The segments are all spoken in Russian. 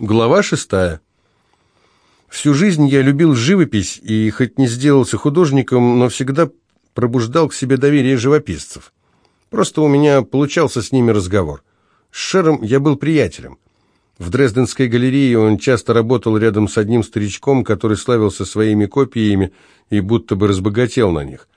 Глава шестая. Всю жизнь я любил живопись и хоть не сделался художником, но всегда пробуждал к себе доверие живописцев. Просто у меня получался с ними разговор. С Шером я был приятелем. В Дрезденской галерее он часто работал рядом с одним старичком, который славился своими копиями и будто бы разбогател на них.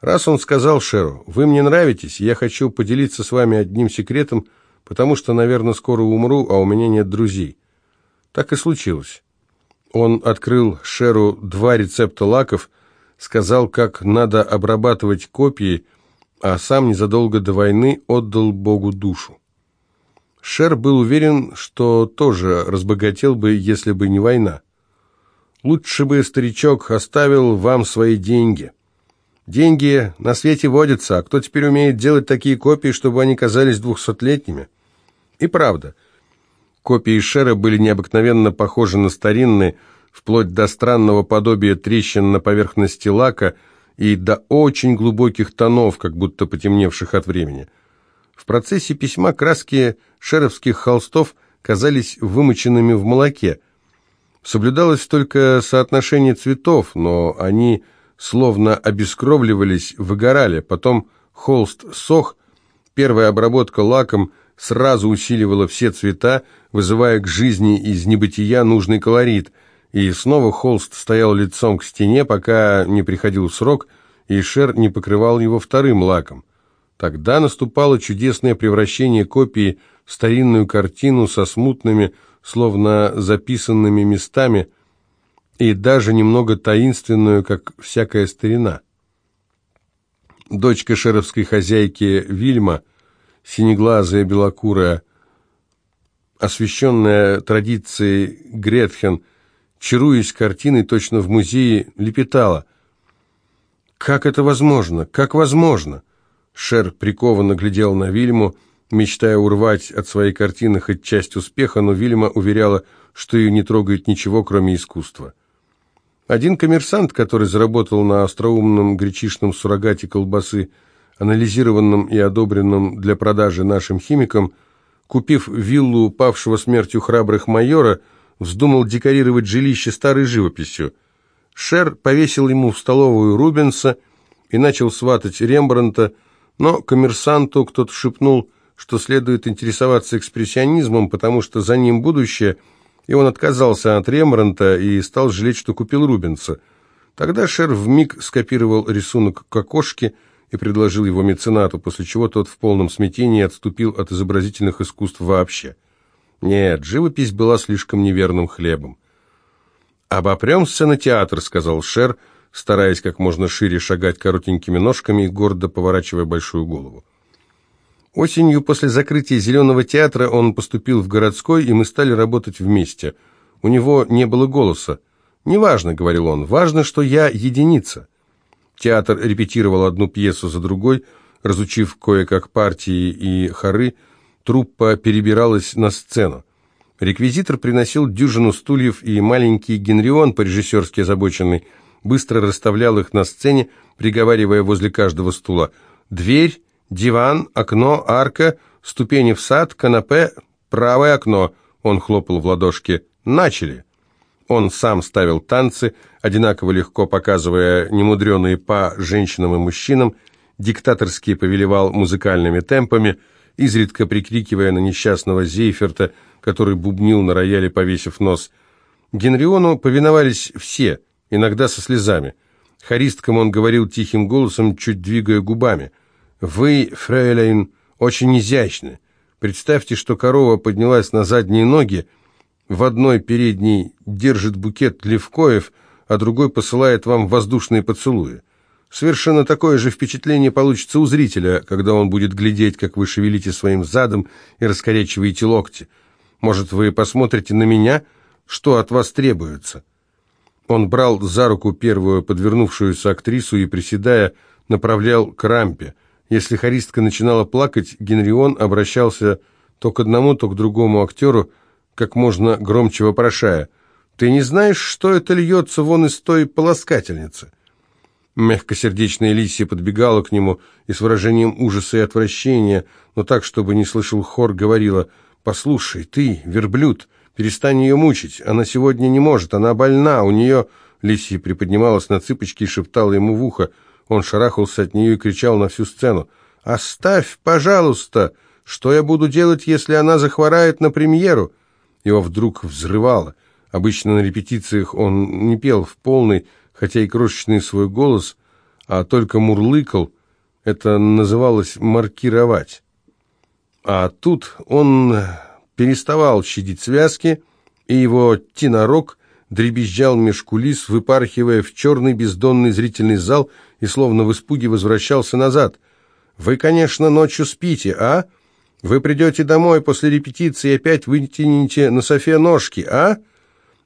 Раз он сказал Шеру, «Вы мне нравитесь, я хочу поделиться с вами одним секретом, потому что, наверное, скоро умру, а у меня нет друзей». Так и случилось. Он открыл Шеру два рецепта лаков, сказал, как надо обрабатывать копии, а сам незадолго до войны отдал Богу душу. Шер был уверен, что тоже разбогател бы, если бы не война. «Лучше бы старичок оставил вам свои деньги. Деньги на свете водятся, а кто теперь умеет делать такие копии, чтобы они казались двухсотлетними?» И правда – Копии Шера были необыкновенно похожи на старинные, вплоть до странного подобия трещин на поверхности лака и до очень глубоких тонов, как будто потемневших от времени. В процессе письма краски шеровских холстов казались вымоченными в молоке. Соблюдалось только соотношение цветов, но они словно обескровливались, выгорали. Потом холст сох, первая обработка лаком сразу усиливала все цвета, вызывая к жизни из небытия нужный колорит, и снова холст стоял лицом к стене, пока не приходил срок, и Шер не покрывал его вторым лаком. Тогда наступало чудесное превращение копии в старинную картину со смутными, словно записанными местами, и даже немного таинственную, как всякая старина. Дочка шеровской хозяйки Вильма – синеглазая, белокурая, освещенная традицией Гретхен, чаруясь картиной, точно в музее, лепетала. «Как это возможно? Как возможно?» Шер прикованно глядел на Вильму, мечтая урвать от своей картины хоть часть успеха, но Вильма уверяла, что ее не трогает ничего, кроме искусства. Один коммерсант, который заработал на остроумном гречишном суррогате колбасы, анализированном и одобренном для продажи нашим химикам, купив виллу павшего смертью храбрых майора, вздумал декорировать жилище старой живописью. Шер повесил ему в столовую Рубенса и начал сватать Рембрандта, но коммерсанту кто-то шепнул, что следует интересоваться экспрессионизмом, потому что за ним будущее, и он отказался от Рембрандта и стал жалеть, что купил Рубенса. Тогда Шер вмиг скопировал рисунок к окошке, и предложил его меценату, после чего тот в полном смятении отступил от изобразительных искусств вообще. Нет, живопись была слишком неверным хлебом. «Обопремся на театр», — сказал Шер, стараясь как можно шире шагать коротенькими ножками и гордо поворачивая большую голову. Осенью после закрытия Зеленого театра он поступил в городской, и мы стали работать вместе. У него не было голоса. «Неважно», — говорил он, — «важно, что я единица». Театр репетировал одну пьесу за другой, разучив кое-как партии и хоры, труппа перебиралась на сцену. Реквизитор приносил дюжину стульев, и маленький Генрион, по-режиссерски озабоченный, быстро расставлял их на сцене, приговаривая возле каждого стула «Дверь, диван, окно, арка, ступени в сад, канапе, правое окно». Он хлопал в ладошки. «Начали!» Он сам ставил танцы, одинаково легко показывая немудреные па женщинам и мужчинам, диктаторски повелевал музыкальными темпами, изредка прикрикивая на несчастного Зейферта, который бубнил на рояле, повесив нос. Генриону повиновались все, иногда со слезами. Хористкам он говорил тихим голосом, чуть двигая губами. «Вы, фрейлейн, очень изящны. Представьте, что корова поднялась на задние ноги, в одной передней держит букет левкоев, а другой посылает вам воздушные поцелуи. Совершенно такое же впечатление получится у зрителя, когда он будет глядеть, как вы шевелите своим задом и раскорячиваете локти. Может, вы посмотрите на меня, что от вас требуется?» Он брал за руку первую подвернувшуюся актрису и, приседая, направлял к рампе. Если хористка начинала плакать, Генрион обращался то к одному, то к другому актеру, как можно громче вопрошая, «Ты не знаешь, что это льется вон из той полоскательницы?» Мягкосердечная Лисия подбегала к нему и с выражением ужаса и отвращения, но так, чтобы не слышал хор, говорила, «Послушай, ты, верблюд, Перестань ее мучить. Она сегодня не может. Она больна. У нее...» Лисия приподнималась на цыпочки и шептала ему в ухо. Он шарахался от нее и кричал на всю сцену. «Оставь, пожалуйста! Что я буду делать, если она захворает на премьеру?» Его вдруг взрывало. Обычно на репетициях он не пел в полный, хотя и крошечный свой голос, а только мурлыкал. Это называлось «маркировать». А тут он переставал щадить связки, и его тенорок дребезжал меж кулис, выпархивая в черный бездонный зрительный зал и словно в испуге возвращался назад. «Вы, конечно, ночью спите, а? Вы придете домой после репетиции и опять вытянете на софе ножки, а?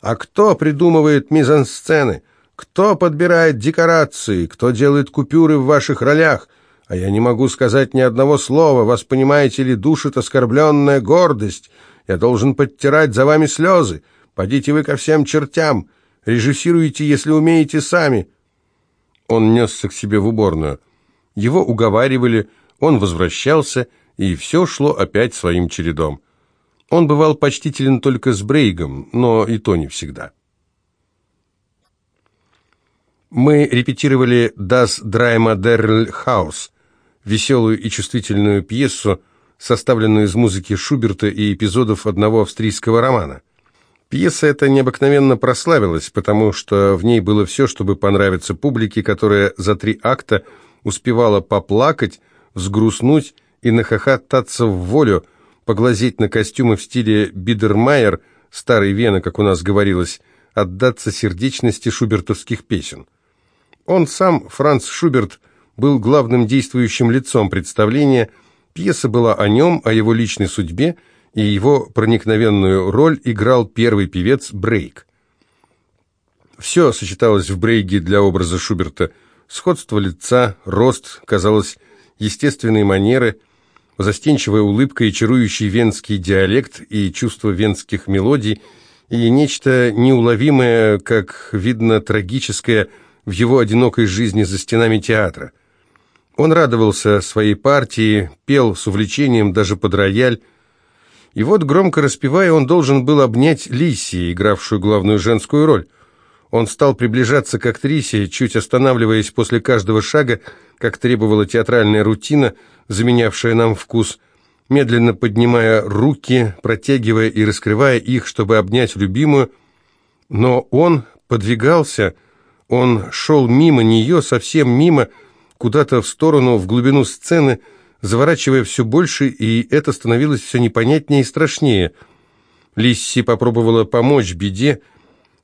А кто придумывает мизансцены? Кто подбирает декорации? Кто делает купюры в ваших ролях?» А я не могу сказать ни одного слова, вас, понимаете ли, душит оскорбленная гордость. Я должен подтирать за вами слезы. Подите вы ко всем чертям. Режиссируйте, если умеете, сами». Он несся к себе в уборную. Его уговаривали, он возвращался, и все шло опять своим чередом. Он бывал почтителен только с Брейгом, но и то не всегда. Мы репетировали «Das Dreimaderl Haus», веселую и чувствительную пьесу, составленную из музыки Шуберта и эпизодов одного австрийского романа. Пьеса эта необыкновенно прославилась, потому что в ней было все, чтобы понравиться публике, которая за три акта успевала поплакать, взгрустнуть и нахохотаться в волю, поглазеть на костюмы в стиле Бидермайер, старой Вены, как у нас говорилось, отдаться сердечности шубертовских песен. Он сам, Франц Шуберт, был главным действующим лицом представления, пьеса была о нем, о его личной судьбе, и его проникновенную роль играл первый певец Брейк. Все сочеталось в Брейге для образа Шуберта. Сходство лица, рост, казалось, естественные манеры, застенчивая улыбка и чарующий венский диалект и чувство венских мелодий, и нечто неуловимое, как видно, трагическое в его одинокой жизни за стенами театра. Он радовался своей партии, пел с увлечением даже под рояль, и вот, громко распевая, он должен был обнять Лисси, игравшую главную женскую роль. Он стал приближаться к актрисе, чуть останавливаясь после каждого шага, как требовала театральная рутина, заменявшая нам вкус, медленно поднимая руки, протягивая и раскрывая их, чтобы обнять любимую. Но он подвигался, он шел мимо нее, совсем мимо, куда-то в сторону, в глубину сцены, заворачивая все больше, и это становилось все непонятнее и страшнее. Лисси попробовала помочь беде,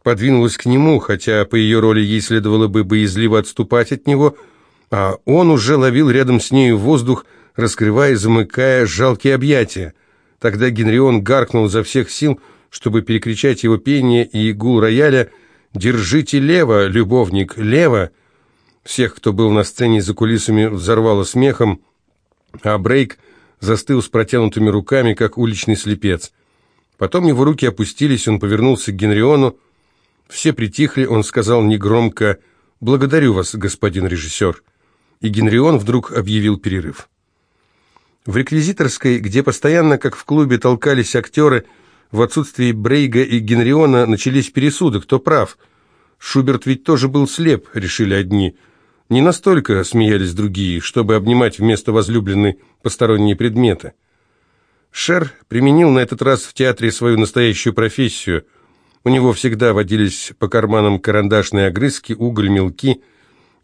подвинулась к нему, хотя по ее роли ей следовало бы боязливо отступать от него, а он уже ловил рядом с нею воздух, раскрывая и замыкая жалкие объятия. Тогда Генрион гаркнул изо всех сил, чтобы перекричать его пение и гул рояля «Держите лево, любовник, лево!» Всех, кто был на сцене за кулисами, взорвало смехом, а Брейк застыл с протянутыми руками, как уличный слепец. Потом его руки опустились, он повернулся к Генриону. Все притихли, он сказал негромко «Благодарю вас, господин режиссер». И Генрион вдруг объявил перерыв. В реквизиторской, где постоянно, как в клубе, толкались актеры, в отсутствии Брейга и Генриона начались пересуды, кто прав. Шуберт ведь тоже был слеп, решили одни – не настолько смеялись другие, чтобы обнимать вместо возлюбленной посторонние предметы. Шер применил на этот раз в театре свою настоящую профессию. У него всегда водились по карманам карандашные огрызки, уголь, мелки.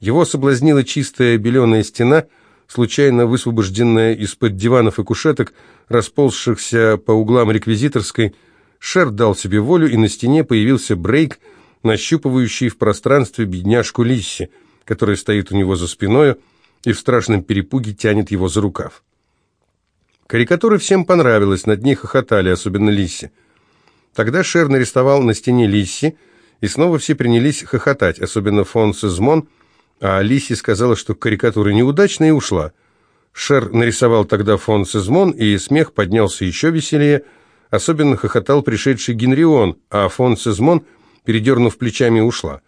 Его соблазнила чистая беленая стена, случайно высвобожденная из-под диванов и кушеток, расползшихся по углам реквизиторской. Шер дал себе волю, и на стене появился брейк, нащупывающий в пространстве бедняжку Лисси – который стоит у него за спиной и в страшном перепуге тянет его за рукав. Карикатура всем понравилась, над ней хохотали, особенно Лисси. Тогда Шер нарисовал на стене Лисси, и снова все принялись хохотать, особенно фон Сезмон, а Лисси сказала, что карикатура неудачная, и ушла. Шер нарисовал тогда фон Сезмон, и смех поднялся еще веселее, особенно хохотал пришедший Генрион, а фон Сезмон, передернув плечами, ушла.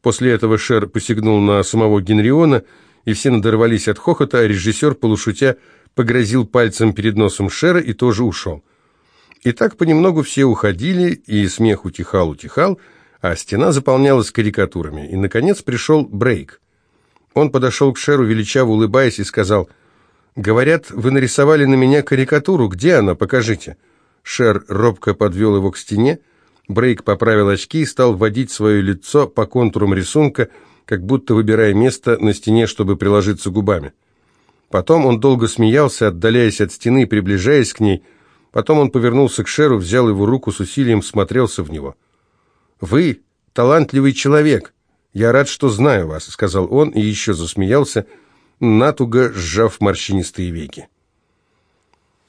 После этого Шер посягнул на самого Генриона, и все надорвались от хохота, а режиссер, полушутя, погрозил пальцем перед носом Шера и тоже ушел. И так понемногу все уходили, и смех утихал-утихал, а стена заполнялась карикатурами. И, наконец, пришел Брейк. Он подошел к Шеру, величаво улыбаясь, и сказал, «Говорят, вы нарисовали на меня карикатуру. Где она? Покажите». Шер робко подвел его к стене. Брейк поправил очки и стал вводить свое лицо по контурам рисунка, как будто выбирая место на стене, чтобы приложиться губами. Потом он долго смеялся, отдаляясь от стены и приближаясь к ней. Потом он повернулся к Шеру, взял его руку с усилием, смотрелся в него. «Вы талантливый человек. Я рад, что знаю вас», — сказал он и еще засмеялся, натуго сжав морщинистые веки.